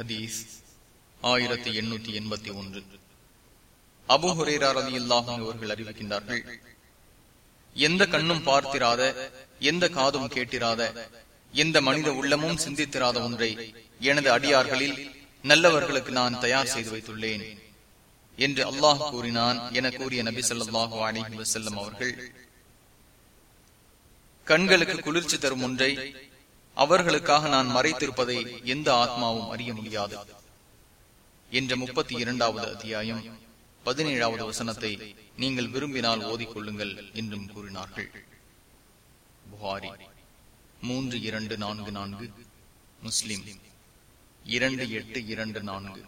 ஹதீஸ் ஆயிரத்தி எண்ணூற்றி எண்பத்தி ஒன்று. அபு ஹுரேரா ரதி இல்லாஹும் அவர்கள் அறிவிக்கின்றார்கள் எந்த கண்ணும் பார்த்திராத எந்த காதும் கேட்டிராத எந்த மனித உள்ளமும் சிந்தித்திராத ஒன்றை எனது அடியார்களில் நல்லவர்களுக்கு நான் தயார் செய்து வைத்துள்ளேன் என்று அல்லாஹ் கூறினான் என கூறிய நபி சொல்லாஹு அலிஹி வசல்லம் அவர்கள். கண்களுக்கு குளிர்ச்சி தரும் ஒன்றை அவர்களுக்காக நான் மறைத்திருப்பதை எந்த ஆத்மாவும் அறிய முடியாது. என்ற முப்பத்தி இரண்டாவது அத்தியாயம் பதினேழாவது வசனத்தை நீங்கள் விரும்பினால் ஓதிக்கொள்ளுங்கள் என்றும் கூறினார்கள். புகாரி மூன்று இரண்டு நான்கு நான்கு முஸ்லிம் இரண்டு எட்டு இரண்டு நான்கு.